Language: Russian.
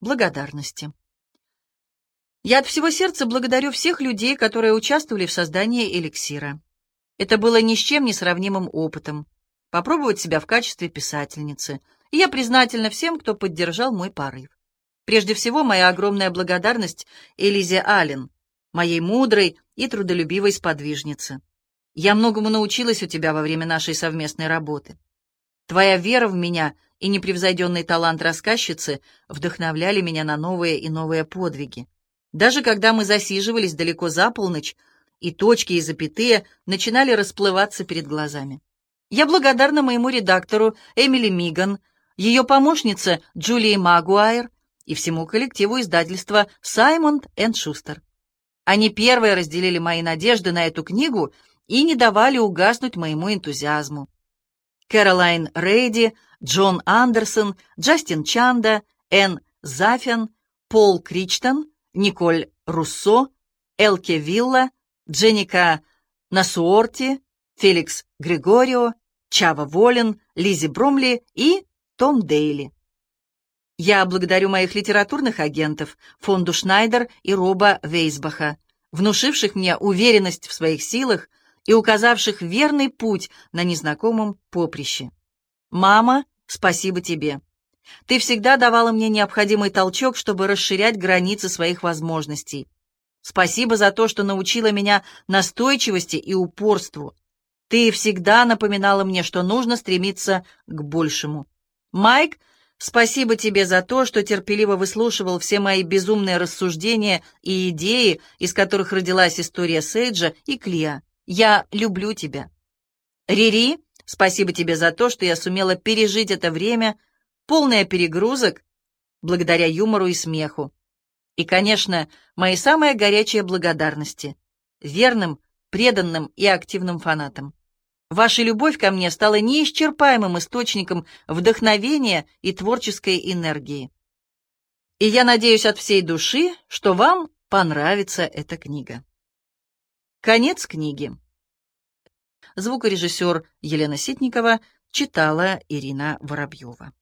Благодарности. Я от всего сердца благодарю всех людей, которые участвовали в создании эликсира. Это было ни с чем не сравнимым опытом. Попробовать себя в качестве писательницы. И я признательна всем, кто поддержал мой порыв. Прежде всего, моя огромная благодарность Элизе Аллен, моей мудрой и трудолюбивой сподвижнице. Я многому научилась у тебя во время нашей совместной работы. Твоя вера в меня и непревзойденный талант рассказчицы вдохновляли меня на новые и новые подвиги. Даже когда мы засиживались далеко за полночь, и точки и запятые начинали расплываться перед глазами. Я благодарна моему редактору Эмили Миган, ее помощнице Джулии Магуайр и всему коллективу издательства «Саймонд энд Шустер». Они первые разделили мои надежды на эту книгу и не давали угаснуть моему энтузиазму. Кэролайн Рейди, Джон Андерсон, Джастин Чанда, Энн Зафян, Пол Кричтон, Николь Руссо, Элке Вилла, Дженника Насуорти, Феликс Григорио, Чава Волин, Лизи Брумли и Том Дейли. Я благодарю моих литературных агентов, фонду Шнайдер и Роба Вейсбаха, внушивших мне уверенность в своих силах и указавших верный путь на незнакомом поприще. Мама, спасибо тебе. Ты всегда давала мне необходимый толчок, чтобы расширять границы своих возможностей. Спасибо за то, что научила меня настойчивости и упорству. Ты всегда напоминала мне, что нужно стремиться к большему. Майк, спасибо тебе за то, что терпеливо выслушивал все мои безумные рассуждения и идеи, из которых родилась история Сейджа и Клиа. Я люблю тебя. Рири, спасибо тебе за то, что я сумела пережить это время, полное перегрузок, благодаря юмору и смеху. И, конечно, мои самые горячие благодарности верным, преданным и активным фанатам. Ваша любовь ко мне стала неисчерпаемым источником вдохновения и творческой энергии. И я надеюсь от всей души, что вам понравится эта книга. Конец книги. Звукорежиссер Елена Ситникова читала Ирина Воробьева.